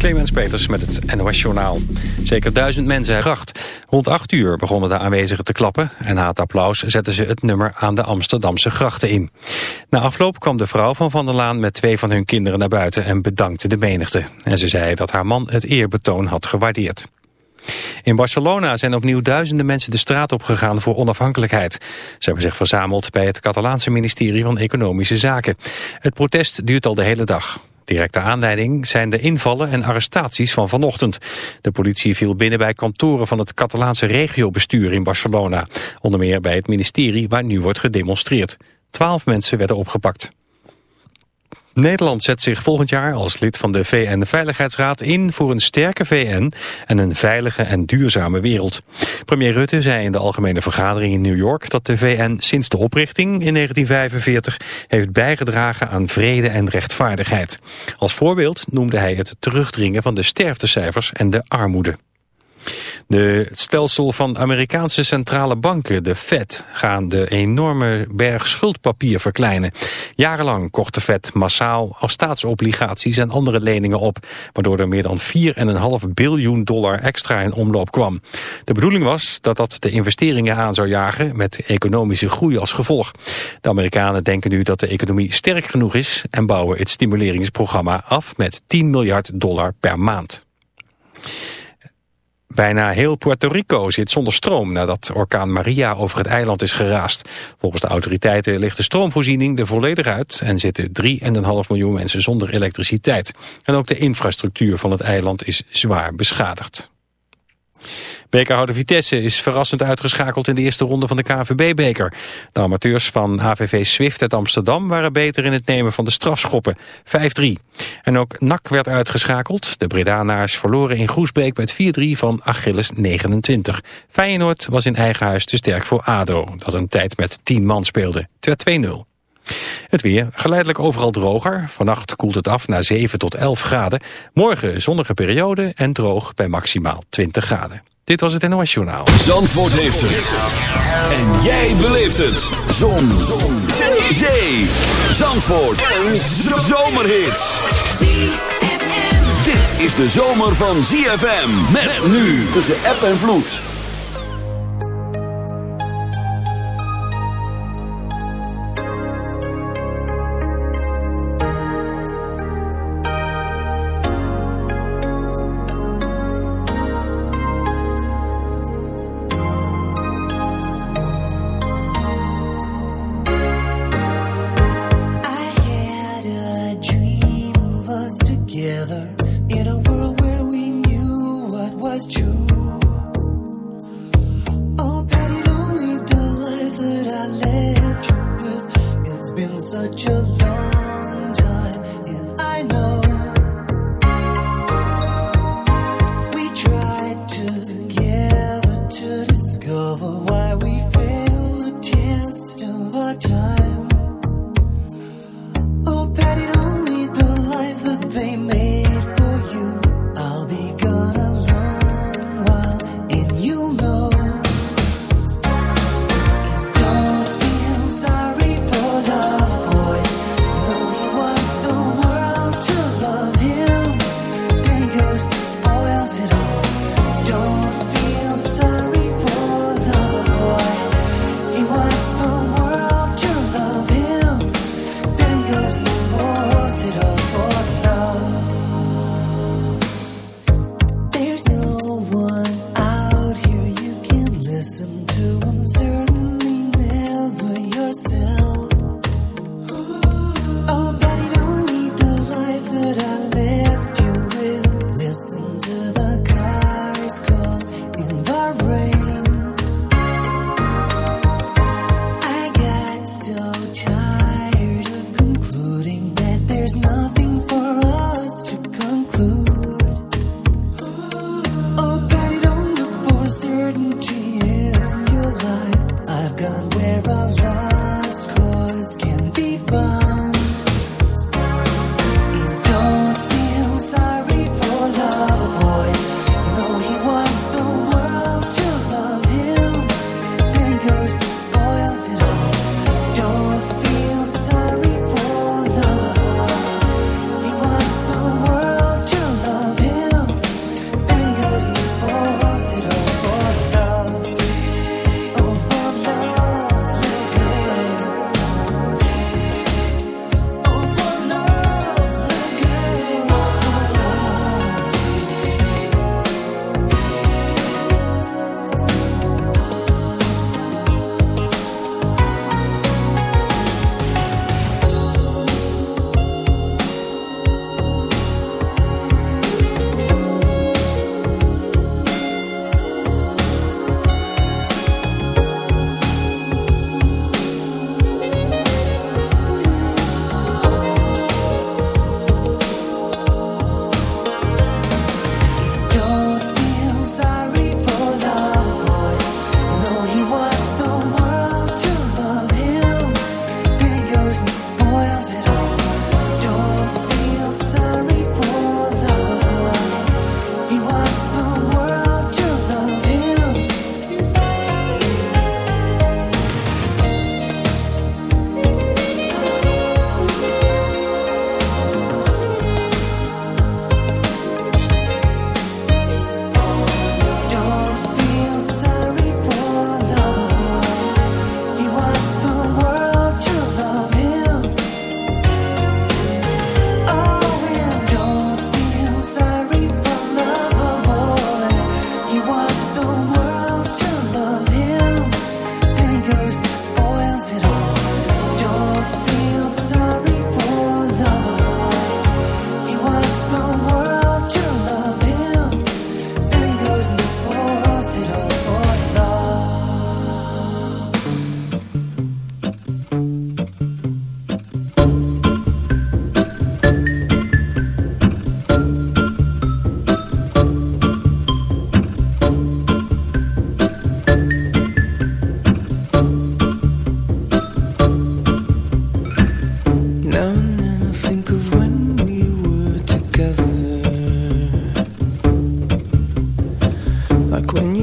Clemens Peters met het NOS Journaal. Zeker duizend mensen gracht. Rond acht uur begonnen de aanwezigen te klappen... en na het applaus zetten ze het nummer aan de Amsterdamse grachten in. Na afloop kwam de vrouw van Van der Laan met twee van hun kinderen naar buiten... en bedankte de menigte. En ze zei dat haar man het eerbetoon had gewaardeerd. In Barcelona zijn opnieuw duizenden mensen de straat opgegaan voor onafhankelijkheid. Ze hebben zich verzameld bij het Catalaanse ministerie van Economische Zaken. Het protest duurt al de hele dag. Directe aanleiding zijn de invallen en arrestaties van vanochtend. De politie viel binnen bij kantoren van het Catalaanse regiobestuur in Barcelona. Onder meer bij het ministerie waar nu wordt gedemonstreerd. Twaalf mensen werden opgepakt. Nederland zet zich volgend jaar als lid van de VN-veiligheidsraad in voor een sterke VN en een veilige en duurzame wereld. Premier Rutte zei in de algemene vergadering in New York dat de VN sinds de oprichting in 1945 heeft bijgedragen aan vrede en rechtvaardigheid. Als voorbeeld noemde hij het terugdringen van de sterftecijfers en de armoede. De stelsel van Amerikaanse centrale banken, de Fed, gaan de enorme berg schuldpapier verkleinen. Jarenlang kocht de Fed massaal staatsobligaties en andere leningen op, waardoor er meer dan 4,5 biljoen dollar extra in omloop kwam. De bedoeling was dat dat de investeringen aan zou jagen met economische groei als gevolg. De Amerikanen denken nu dat de economie sterk genoeg is en bouwen het stimuleringsprogramma af met 10 miljard dollar per maand. Bijna heel Puerto Rico zit zonder stroom nadat orkaan Maria over het eiland is geraast. Volgens de autoriteiten ligt de stroomvoorziening er volledig uit en zitten 3,5 miljoen mensen zonder elektriciteit. En ook de infrastructuur van het eiland is zwaar beschadigd. Bekerhouder Vitesse is verrassend uitgeschakeld in de eerste ronde van de KNVB-beker. De amateurs van HVV Swift uit Amsterdam waren beter in het nemen van de strafschoppen. 5-3. En ook NAC werd uitgeschakeld. De Bredanaars verloren in Groesbeek met 4-3 van Achilles 29. Feyenoord was in eigen huis te sterk voor ADO, dat een tijd met 10 man speelde. Het 2-0. Het weer, geleidelijk overal droger. Vannacht koelt het af naar 7 tot 11 graden. Morgen zonnige periode en droog bij maximaal 20 graden. Dit was het NOS Journaal. Zandvoort heeft het. En jij beleeft het. Zon. Zon. Zee. Zee. Zandvoort. Een zomerhit. Dit is de zomer van ZFM. Met nu tussen app en vloed.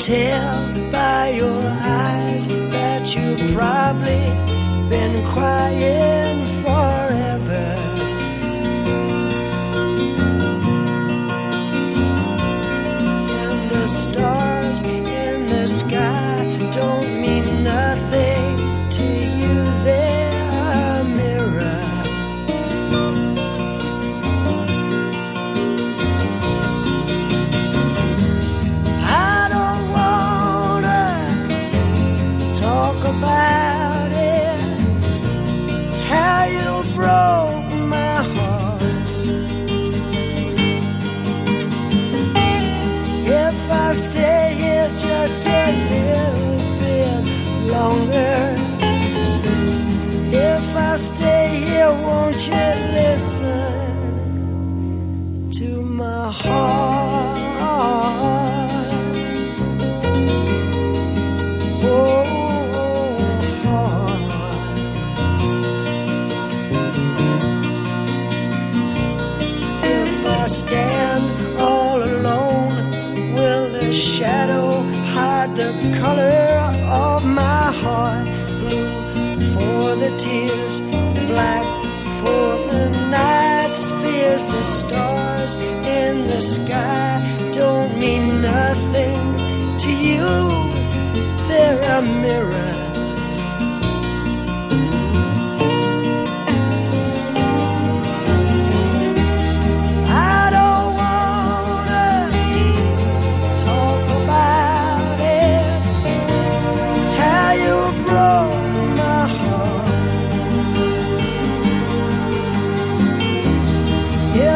Tell by your eyes that you've probably been crying in the sky.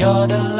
You're the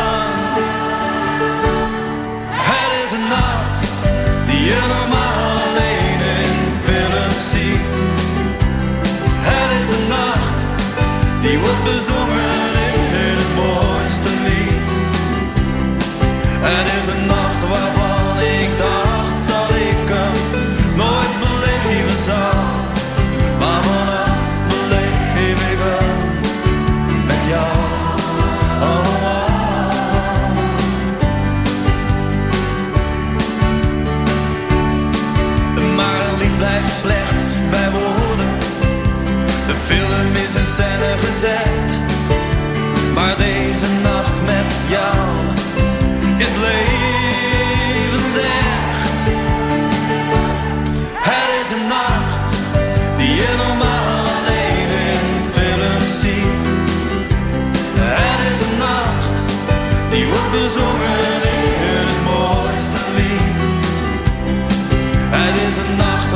Bezongen in het mooiste lied. Het is een nacht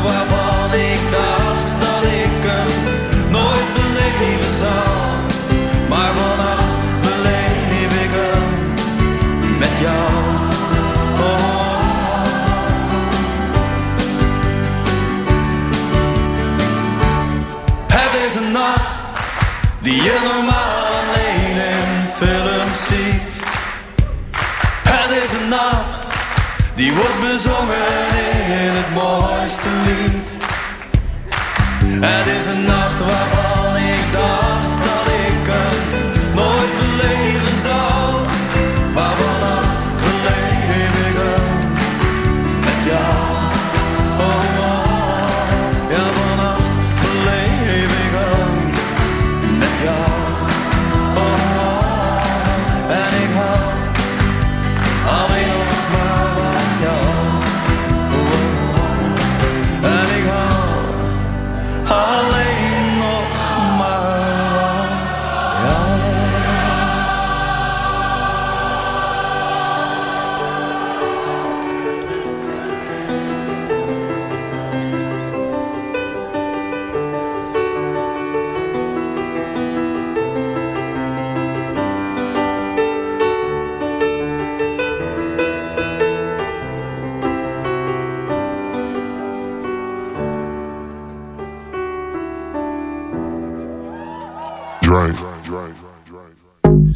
waarvan ik dacht dat ik hem nooit beleven zou. Maar vannacht beleef ik hem met jou. Het is een nacht die je normaal alleen in films ziet. Het is een nacht die wordt bezongen Het is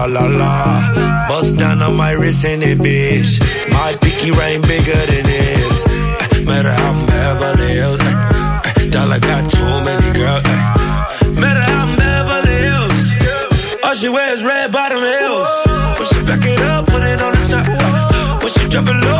swallow la la. Bust down on my wrist in it, bitch. My pinky ring bigger than this. Uh, matter how I'm Beverly Hills. Uh, uh, dollar got too many girls. Matter how I'm Beverly Hills. All she wears red bottom heels. When she back it up, put it on the top. When she drop it low,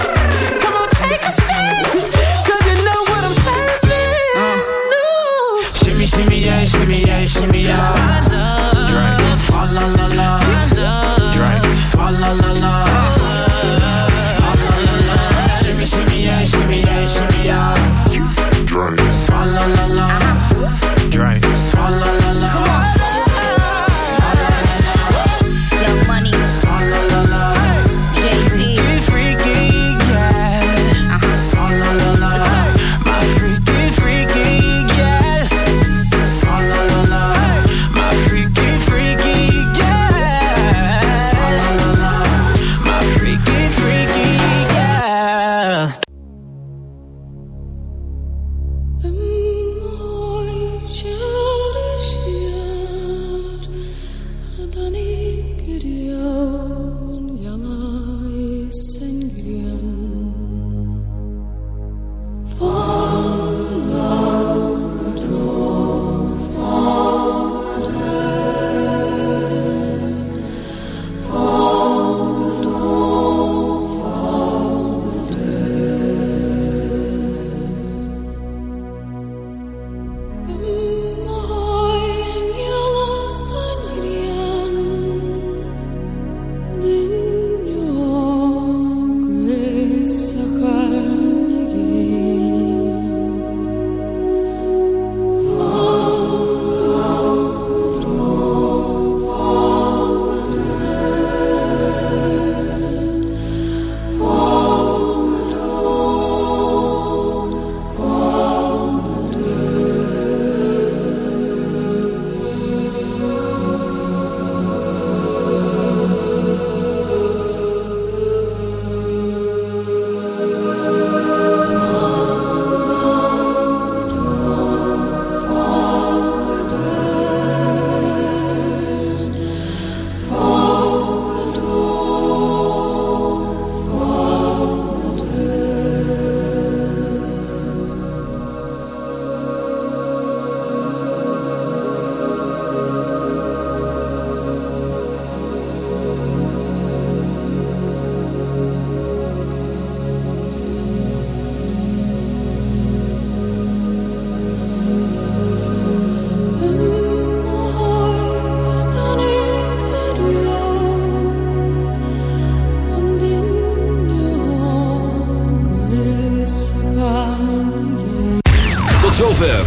Shimmy, shimmy, yeah, shimmy, yeah, shimmy, yeah. Drink. Swalla la la. Drink.